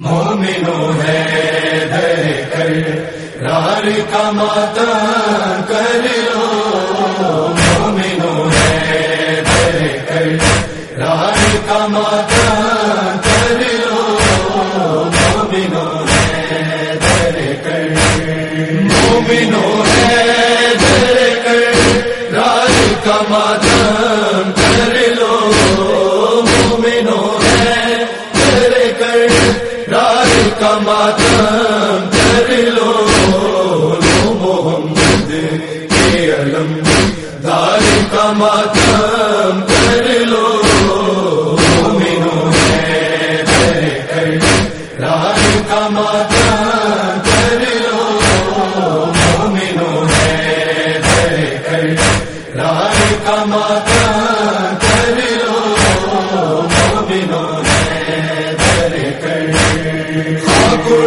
مومنو ہے در کر رار کا ماتا کر لو۔ مومنو ہے در کر رار کا ماتا کر لو۔ مومنو ہے در کر، مومنو ہے در کر رار کا ماتا ماتم کر لو محمد کے علم دار کا ماتم کر لو۔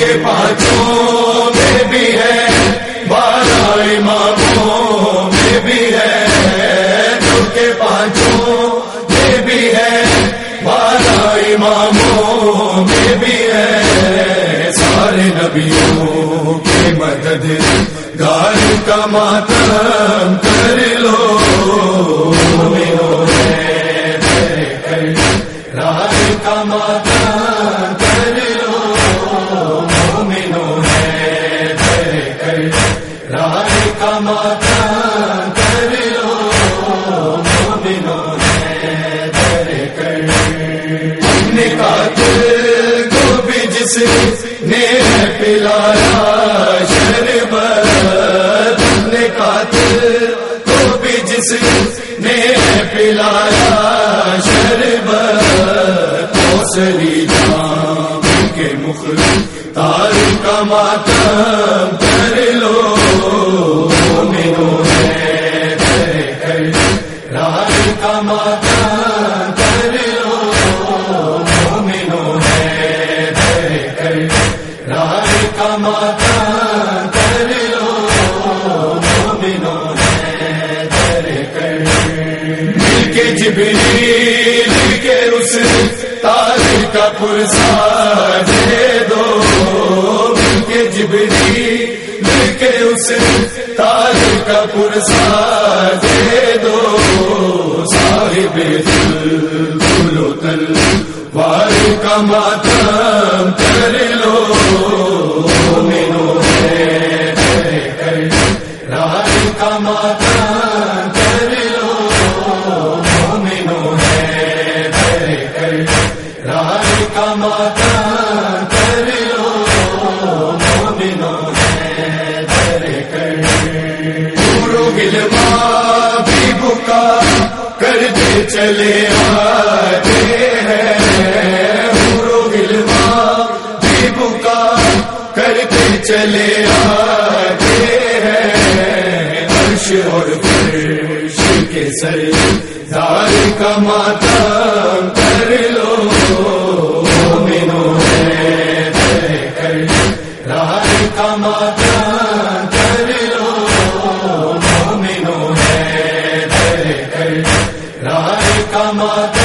جو کہ پانچوں میں بھی ہے بارہ اماموں میں بھی ہے۔ جو کہ پانچوں میں بھی ہے بارہ اماموں میں بھی ہے۔ سارے نبیوں کی مدد گار کا ماتم کر لو۔ مومنو ہے در کا ماتم نے پلایا شربت اپنے قاتل کو بھی جس نے پلایا شربت، حوصلی جام کے مخ تار کا ماتم جبریل کے اس تاج کا پرسا دے دو۔ مل کے جبریل کے اس تاج کا پرسا چلے آتے ہیں۔ چلے آتے ہیں۔ عرش اور فرش کے سر دار کا ماتا کر لو۔ مینو ہے کر رائے کا ماتا ہمارا